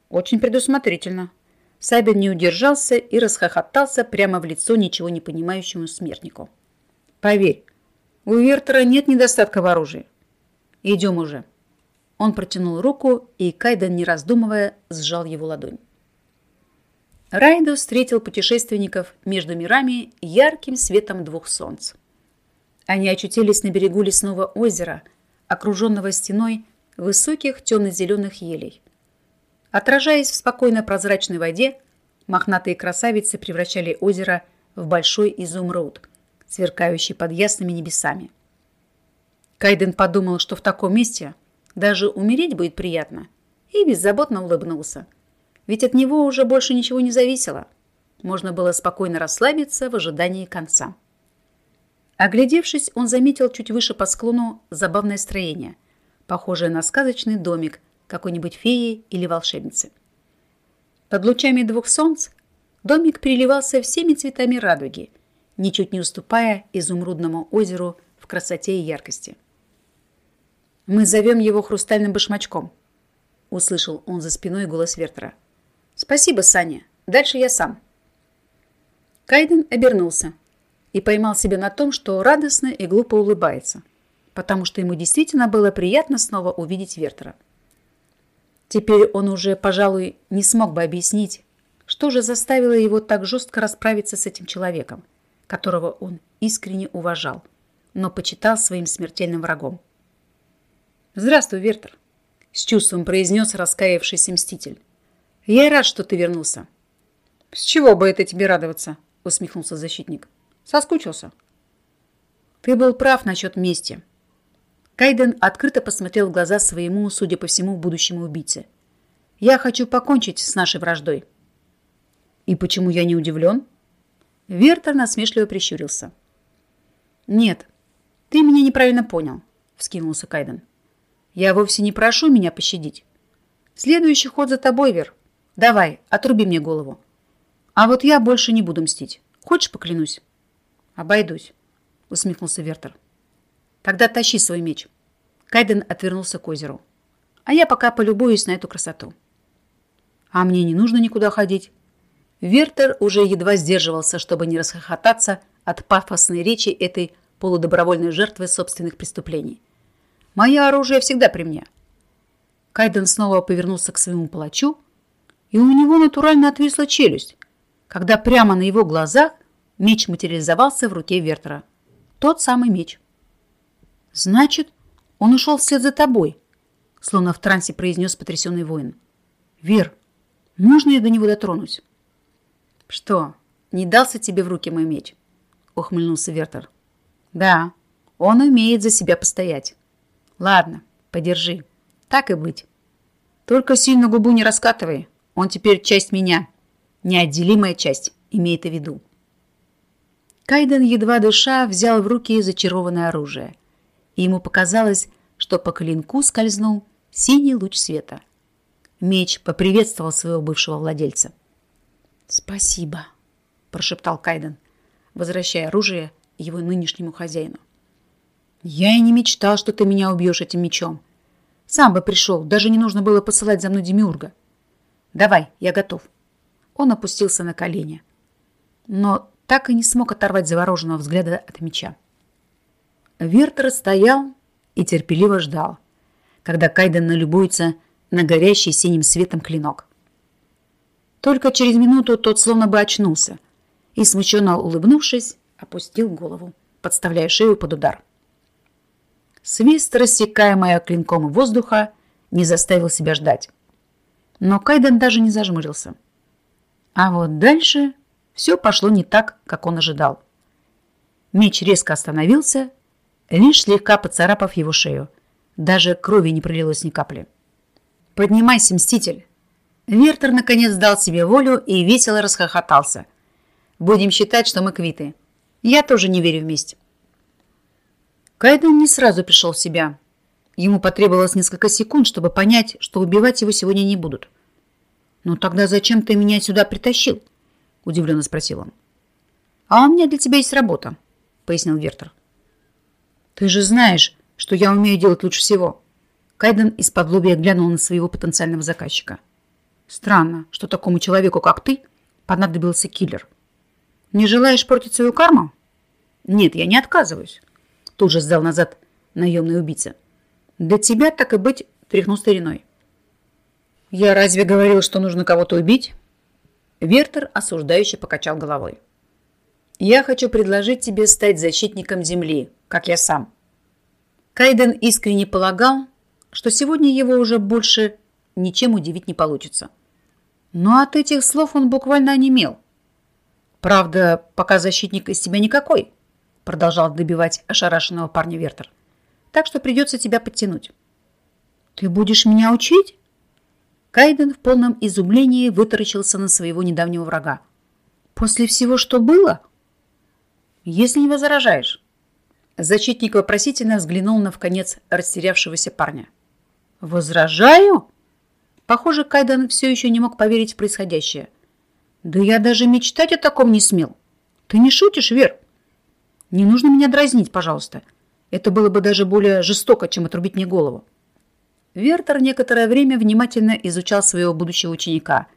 Очень предусмотрительно. Сабин не удержался и расхохотался прямо в лицо ничего не понимающему смертнику. Поверь, у Вертера нет недостатка в оружии. Идем уже. Он протянул руку, и Кайден, не раздумывая, сжал его ладонь. Райдо встретил путешественников между мирами ярким светом двух солнц. Они очутились на берегу лесного озера, окруженного стеной высоких темно-зеленых елей. Отражаясь в спокойно прозрачной воде, мохнатые красавицы превращали озеро в большой изумруд, сверкающий под ясными небесами. Кайден подумал, что в таком месте даже умереть будет приятно, и беззаботно улыбнулся – ведь от него уже больше ничего не зависело. Можно было спокойно расслабиться в ожидании конца. Оглядевшись, он заметил чуть выше по склону забавное строение, похожее на сказочный домик какой-нибудь феи или волшебницы. Под лучами двух солнц домик переливался всеми цветами радуги, ничуть не уступая изумрудному озеру в красоте и яркости. «Мы зовем его хрустальным башмачком», — услышал он за спиной голос Вертера. «Спасибо, Саня. Дальше я сам». Кайден обернулся и поймал себя на том, что радостно и глупо улыбается, потому что ему действительно было приятно снова увидеть Вертера. Теперь он уже, пожалуй, не смог бы объяснить, что же заставило его так жестко расправиться с этим человеком, которого он искренне уважал, но почитал своим смертельным врагом. «Здравствуй, Вертер», — с чувством произнес раскаявшийся мститель. Я рад, что ты вернулся. С чего бы это тебе радоваться? Усмехнулся защитник. Соскучился. Ты был прав насчет мести. Кайден открыто посмотрел в глаза своему, судя по всему, будущему убийце. Я хочу покончить с нашей враждой. И почему я не удивлен? Вертер насмешливо прищурился. Нет, ты меня неправильно понял, вскинулся Кайден. Я вовсе не прошу меня пощадить. Следующий ход за тобой, Вер. Давай, отруби мне голову. А вот я больше не буду мстить. Хочешь, поклянусь? Обойдусь, усмехнулся Вертер. Тогда тащи свой меч. Кайден отвернулся к озеру. А я пока полюбуюсь на эту красоту. А мне не нужно никуда ходить. Вертер уже едва сдерживался, чтобы не расхохотаться от пафосной речи этой полудобровольной жертвы собственных преступлений. Мое оружие всегда при мне. Кайден снова повернулся к своему палачу, и у него натурально отвисла челюсть, когда прямо на его глазах меч материализовался в руке Вертера. Тот самый меч. «Значит, он ушел вслед за тобой», словно в трансе произнес потрясенный воин. «Вер, можно я до него дотронусь?» «Что, не дался тебе в руки мой меч?» ухмыльнулся Вертер. «Да, он умеет за себя постоять. Ладно, подержи. Так и быть. Только сильно губу не раскатывай, он теперь часть меня. Неотделимая часть, имеет в виду. Кайден, едва дыша, взял в руки зачарованное оружие. И ему показалось, что по клинку скользнул синий луч света. Меч поприветствовал своего бывшего владельца. «Спасибо», – прошептал Кайден, возвращая оружие его нынешнему хозяину. «Я и не мечтал, что ты меня убьешь этим мечом. Сам бы пришел, даже не нужно было посылать за мной Демиурга. Давай, я готов. Он опустился на колени, но так и не смог оторвать завороженного взгляда от меча. Вертер стоял и терпеливо ждал, когда Кайден налюбуется на горящий синим светом клинок. Только через минуту тот словно бы очнулся и, смущенно улыбнувшись, опустил голову, подставляя шею под удар. Свист, рассекаемый клинком воздуха, не заставил себя ждать но Кайден даже не зажмурился. А вот дальше все пошло не так, как он ожидал. Меч резко остановился, лишь слегка поцарапав его шею. Даже крови не пролилось ни капли. «Поднимайся, мститель!» Вертер наконец дал себе волю и весело расхохотался. «Будем считать, что мы квиты. Я тоже не верю в месть». Кайден не сразу пришел в себя. Ему потребовалось несколько секунд, чтобы понять, что убивать его сегодня не будут. «Ну тогда зачем ты меня сюда притащил?» – удивленно спросил он. «А у меня для тебя есть работа», — пояснил Вертер. «Ты же знаешь, что я умею делать лучше всего». Кайден из-под глянул на своего потенциального заказчика. «Странно, что такому человеку, как ты, понадобился киллер. Не желаешь портить свою карму?» «Нет, я не отказываюсь», — тут же сдал назад наемный убийца. «Для тебя, так и быть, тряхну стариной». «Я разве говорил, что нужно кого-то убить?» Вертер осуждающе покачал головой. Я хочу предложить тебе стать защитником Земли, как я сам. Кайден искренне полагал, что сегодня его уже больше ничем удивить не получится. Но от этих слов он буквально онемел. Правда, пока защитник из тебя никакой, продолжал добивать ошарашенного парня Вертер. Так что придется тебя подтянуть. Ты будешь меня учить? Кайден в полном изумлении вытаращился на своего недавнего врага. После всего, что было? если не возражаешь». Защитник вопросительно взглянул на вконец растерявшегося парня. «Возражаю?» Похоже, Кайдан все еще не мог поверить в происходящее. «Да я даже мечтать о таком не смел. Ты не шутишь, Вер? Не нужно меня дразнить, пожалуйста. Это было бы даже более жестоко, чем отрубить мне голову». Вертер некоторое время внимательно изучал своего будущего ученика.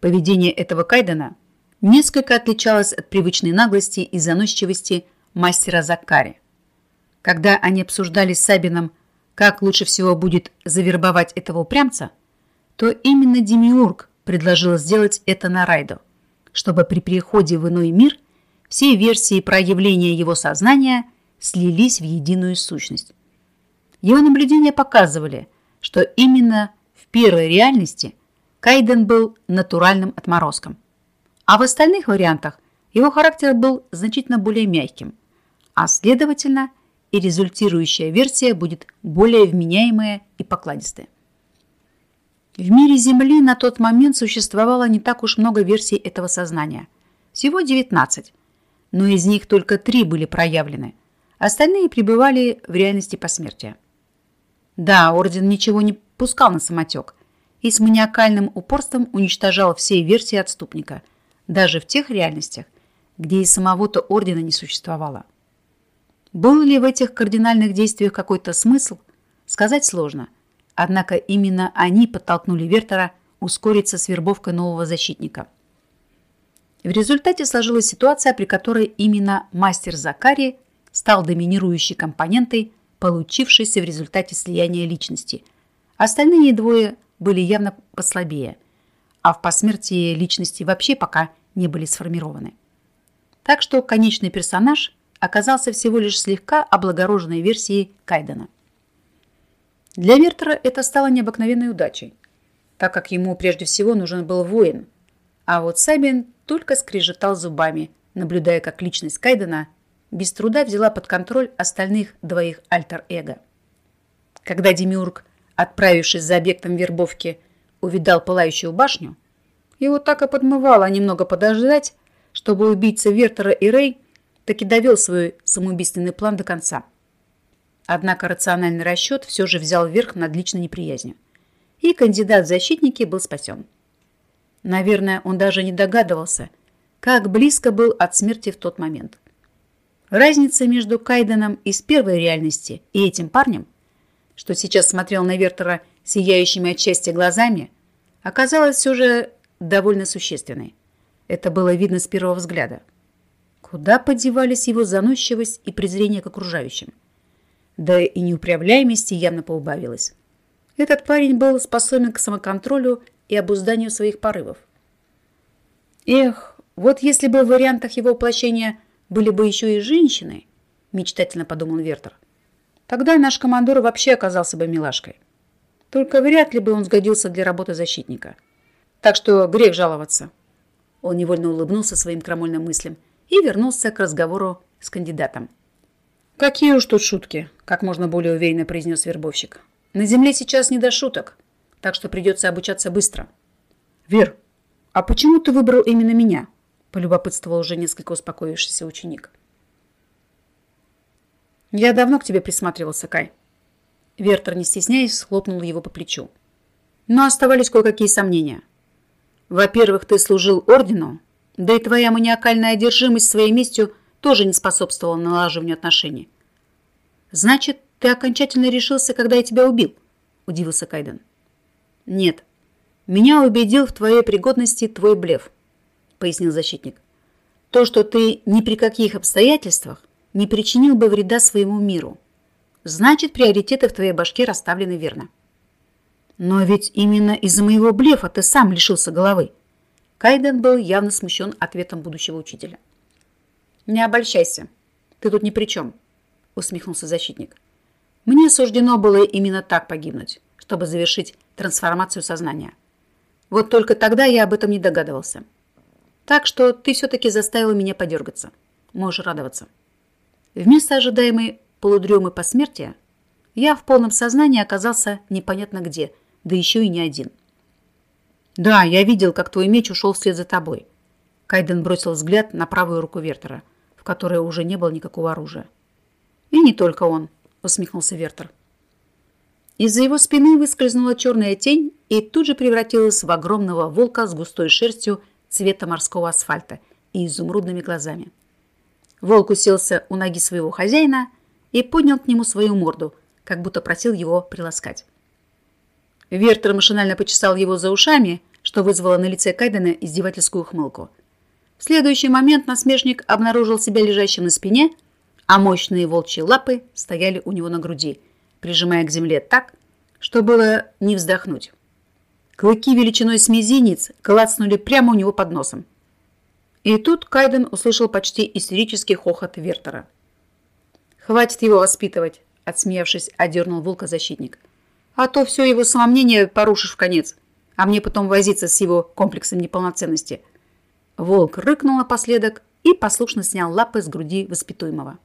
Поведение этого Кайдена – несколько отличалась от привычной наглости и заносчивости мастера Закари. Когда они обсуждали с Сабином, как лучше всего будет завербовать этого упрямца, то именно Демиург предложил сделать это на Райдо, чтобы при переходе в иной мир все версии проявления его сознания слились в единую сущность. Его наблюдения показывали, что именно в первой реальности Кайден был натуральным отморозком – а в остальных вариантах его характер был значительно более мягким, а следовательно и результирующая версия будет более вменяемая и покладистая. В мире Земли на тот момент существовало не так уж много версий этого сознания. Всего 19, но из них только три были проявлены. Остальные пребывали в реальности посмертия. Да, Орден ничего не пускал на самотек и с маниакальным упорством уничтожал все версии отступника – даже в тех реальностях, где и самого-то ордена не существовало. Был ли в этих кардинальных действиях какой-то смысл, сказать сложно. Однако именно они подтолкнули Вертера ускориться с вербовкой нового защитника. В результате сложилась ситуация, при которой именно мастер Закари стал доминирующей компонентой, получившейся в результате слияния личности. Остальные двое были явно послабее – а в посмертии личности вообще пока не были сформированы. Так что конечный персонаж оказался всего лишь слегка облагороженной версией Кайдена. Для Вертера это стало необыкновенной удачей, так как ему прежде всего нужен был воин, а вот Сабин только скрежетал зубами, наблюдая, как личность Кайдена без труда взяла под контроль остальных двоих альтер-эго. Когда Демиург, отправившись за объектом вербовки, увидал пылающую башню, его так и подмывало немного подождать, чтобы убийца Вертера и Рэй таки довел свой самоубийственный план до конца. Однако рациональный расчет все же взял верх над личной неприязнью. И кандидат в защитники был спасен. Наверное, он даже не догадывался, как близко был от смерти в тот момент. Разница между Кайденом из первой реальности и этим парнем, что сейчас смотрел на Вертера сияющими от счастья глазами, оказалась все же довольно существенной. Это было видно с первого взгляда. Куда подевались его заносчивость и презрение к окружающим? Да и неуправляемости явно поубавилось. Этот парень был способен к самоконтролю и обузданию своих порывов. Эх, вот если бы в вариантах его воплощения были бы еще и женщины, мечтательно подумал Вертер, тогда наш командор вообще оказался бы милашкой. Только вряд ли бы он сгодился для работы защитника. Так что грех жаловаться. Он невольно улыбнулся своим крамольным мыслям и вернулся к разговору с кандидатом. «Какие уж тут шутки», – как можно более уверенно произнес вербовщик. «На земле сейчас не до шуток, так что придется обучаться быстро». «Вер, а почему ты выбрал именно меня?» – полюбопытствовал уже несколько успокоившийся ученик. «Я давно к тебе присматривался, Кай». Вертер, не стесняясь, хлопнул его по плечу. Но оставались кое-какие сомнения – во-первых, ты служил ордену, Да и твоя маниакальная одержимость своей местью тоже не способствовала налаживанию отношений. Значит, ты окончательно решился, когда я тебя убил? Удивился Кайден. Нет. Меня убедил в твоей пригодности твой блеф, пояснил защитник. То, что ты ни при каких обстоятельствах не причинил бы вреда своему миру. Значит, приоритеты в твоей башке расставлены верно. Но ведь именно из-за моего блефа ты сам лишился головы. Кайден был явно смущен ответом будущего учителя. «Не обольщайся. Ты тут ни при чем», — усмехнулся защитник. «Мне суждено было именно так погибнуть, чтобы завершить трансформацию сознания. Вот только тогда я об этом не догадывался. Так что ты все-таки заставила меня подергаться. Можешь радоваться». Вместо ожидаемой полудремы посмертия я в полном сознании оказался непонятно где, да еще и не один. «Да, я видел, как твой меч ушел вслед за тобой». Кайден бросил взгляд на правую руку Вертера, которой уже не было никакого оружия. «И не только он», — усмехнулся Вертер. Из-за его спины выскользнула черная тень и тут же превратилась в огромного волка с густой шерстью цвета морского асфальта и изумрудными глазами. Волк уселся у ноги своего хозяина и поднял к нему свою морду, как будто просил его приласкать. Вертер машинально почесал его за ушами, что вызвало на лице Кайдена издевательскую ухмылку. В следующий момент насмешник обнаружил себя лежащим на спине, а мощные волчьи лапы стояли у него на груди, прижимая к земле так, что было не вздохнуть. Клыки величиной с мизинец клацнули прямо у него под носом. И тут Кайден услышал почти истерический хохот Вертера. «Хватит его воспитывать!» – отсмеявшись, одернул волка защитник. А то все его самомнение порушишь в конец, а мне потом возиться с его комплексом неполноценности. Волк рыкнул напоследок и послушно снял лапы с груди воспитуемого.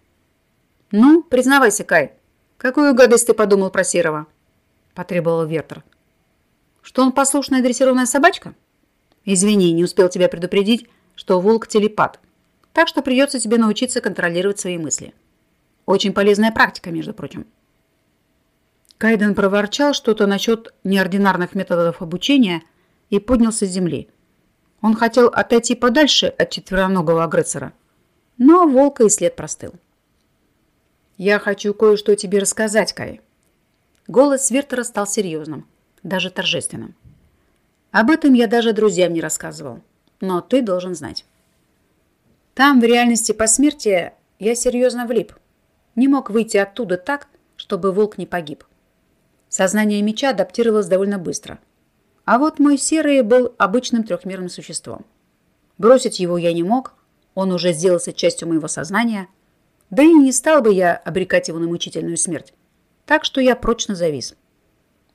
«Ну, признавайся, Кай, какую гадость ты подумал про Серого?» – потребовал Вертер. «Что он послушная дрессированная собачка?» «Извини, не успел тебя предупредить, что волк телепат, так что придется тебе научиться контролировать свои мысли. Очень полезная практика, между прочим». Кайден проворчал что-то насчет неординарных методов обучения и поднялся с земли. Он хотел отойти подальше от четвероногого агрессора, но волка и след простыл. «Я хочу кое-что тебе рассказать, Кай». Голос Вертера стал серьезным, даже торжественным. «Об этом я даже друзьям не рассказывал, но ты должен знать. Там, в реальности посмертия, я серьезно влип. Не мог выйти оттуда так, чтобы волк не погиб. Сознание меча адаптировалось довольно быстро. А вот мой серый был обычным трехмерным существом. Бросить его я не мог, он уже сделался частью моего сознания, да и не стал бы я обрекать его на мучительную смерть. Так что я прочно завис.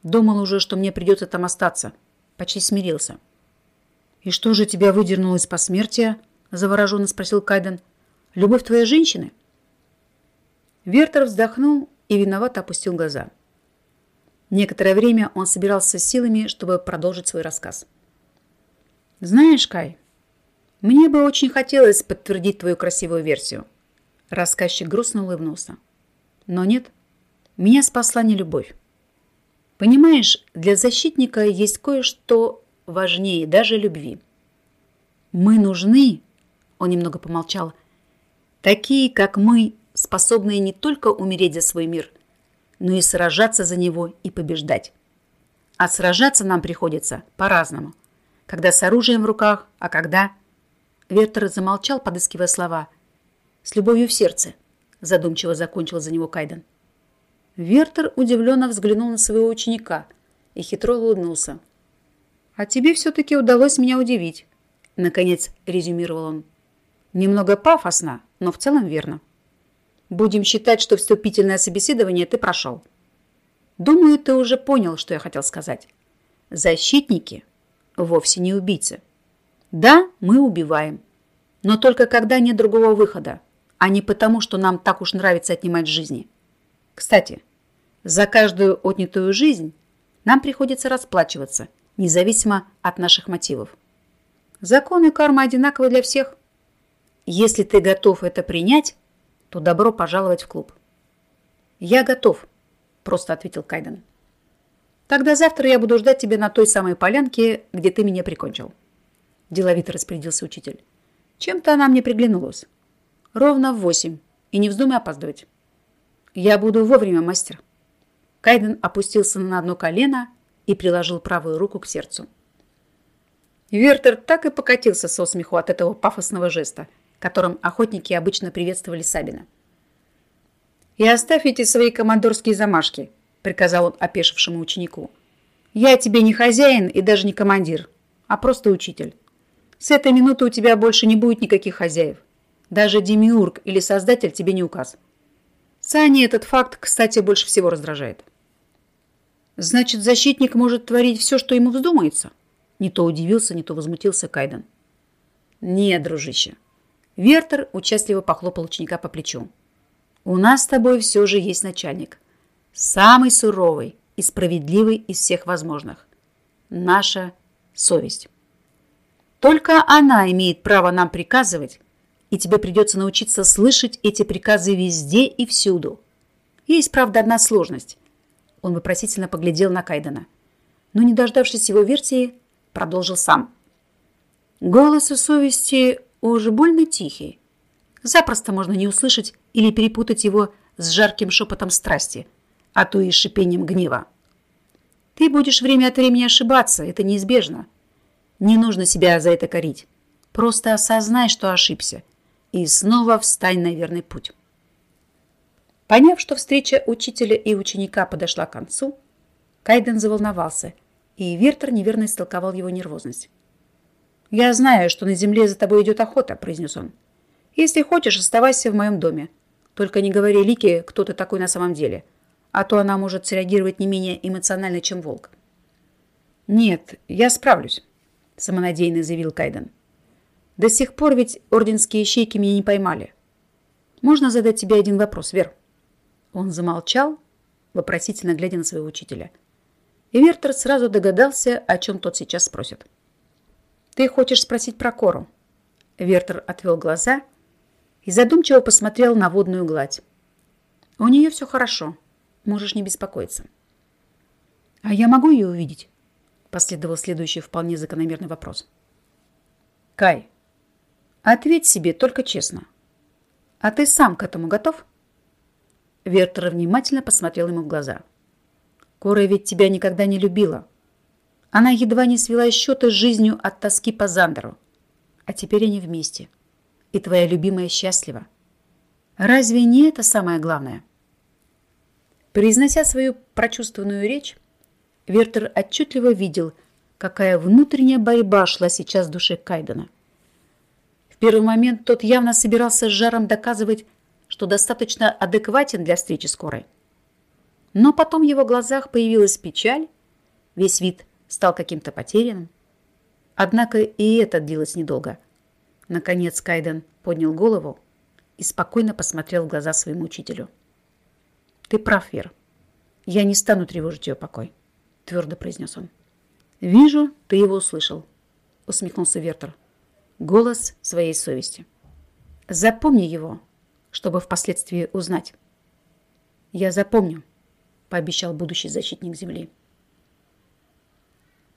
Думал уже, что мне придется там остаться. Почти смирился. «И что же тебя выдернуло из посмертия?» – завороженно спросил Кайден. «Любовь твоей женщины?» Вертер вздохнул и виновато опустил глаза. Некоторое время он собирался силами, чтобы продолжить свой рассказ. «Знаешь, Кай, мне бы очень хотелось подтвердить твою красивую версию». Рассказчик грустно улыбнулся. «Но нет, меня спасла не любовь. Понимаешь, для защитника есть кое-что важнее даже любви. Мы нужны, он немного помолчал, такие, как мы, способные не только умереть за свой мир, но и сражаться за него и побеждать. А сражаться нам приходится по-разному. Когда с оружием в руках, а когда... Вертер замолчал, подыскивая слова. «С любовью в сердце», – задумчиво закончил за него Кайден. Вертер удивленно взглянул на своего ученика и хитро улыбнулся. «А тебе все-таки удалось меня удивить», – наконец резюмировал он. «Немного пафосно, но в целом верно». Будем считать, что вступительное собеседование ты прошел. Думаю, ты уже понял, что я хотел сказать. Защитники вовсе не убийцы. Да, мы убиваем. Но только когда нет другого выхода, а не потому, что нам так уж нравится отнимать жизни. Кстати, за каждую отнятую жизнь нам приходится расплачиваться, независимо от наших мотивов. Законы кармы одинаковы для всех. Если ты готов это принять, то добро пожаловать в клуб. «Я готов», – просто ответил Кайден. «Тогда завтра я буду ждать тебя на той самой полянке, где ты меня прикончил». Деловито распорядился учитель. Чем-то она мне приглянулась. Ровно в восемь. И не вздумай опаздывать. Я буду вовремя, мастер. Кайден опустился на одно колено и приложил правую руку к сердцу. Вертер так и покатился со смеху от этого пафосного жеста, которым охотники обычно приветствовали Сабина. «И оставь эти свои командорские замашки», — приказал он опешившему ученику. «Я тебе не хозяин и даже не командир, а просто учитель. С этой минуты у тебя больше не будет никаких хозяев. Даже демиург или создатель тебе не указ. Сани этот факт, кстати, больше всего раздражает». «Значит, защитник может творить все, что ему вздумается?» Не то удивился, не то возмутился Кайден. «Нет, дружище». Вертер участливо похлопал ученика по плечу. У нас с тобой все же есть начальник. Самый суровый и справедливый из всех возможных. Наша совесть. Только она имеет право нам приказывать, и тебе придется научиться слышать эти приказы везде и всюду. Есть, правда, одна сложность. Он вопросительно поглядел на Кайдена. Но, не дождавшись его версии, продолжил сам. Голос у совести уже больно тихий. Запросто можно не услышать или перепутать его с жарким шепотом страсти, а то и шипением гнева. Ты будешь время от времени ошибаться, это неизбежно. Не нужно себя за это корить. Просто осознай, что ошибся, и снова встань на верный путь. Поняв, что встреча учителя и ученика подошла к концу, Кайден заволновался, и Вертер неверно истолковал его нервозность. «Я знаю, что на земле за тобой идет охота», – произнес он. Если хочешь, оставайся в моем доме. Только не говори Лике, кто ты такой на самом деле, а то она может среагировать не менее эмоционально, чем волк. Нет, я справлюсь, самонадеянно заявил Кайден. До сих пор ведь орденские ищейки меня не поймали. Можно задать тебе один вопрос, Вер? Он замолчал, вопросительно глядя на своего учителя. И Вертер сразу догадался, о чем тот сейчас спросит. «Ты хочешь спросить про Кору?» Вертер отвел глаза и задумчиво посмотрел на водную гладь. «У нее все хорошо. Можешь не беспокоиться». «А я могу ее увидеть?» Последовал следующий вполне закономерный вопрос. «Кай, ответь себе только честно. А ты сам к этому готов?» Вертер внимательно посмотрел ему в глаза. «Кора ведь тебя никогда не любила. Она едва не свела счеты с жизнью от тоски по Зандеру. А теперь они вместе и твоя любимая счастлива. Разве не это самое главное? Произнося свою прочувствованную речь, Вертер отчетливо видел, какая внутренняя борьба шла сейчас в душе Кайдена. В первый момент тот явно собирался с жаром доказывать, что достаточно адекватен для встречи скорой. Но потом в его глазах появилась печаль, весь вид стал каким-то потерянным. Однако и это длилось недолго – Наконец Кайден поднял голову и спокойно посмотрел в глаза своему учителю. «Ты прав, Вер. Я не стану тревожить ее покой», — твердо произнес он. «Вижу, ты его услышал», — усмехнулся Вертер. «Голос своей совести. Запомни его, чтобы впоследствии узнать». «Я запомню», — пообещал будущий защитник Земли.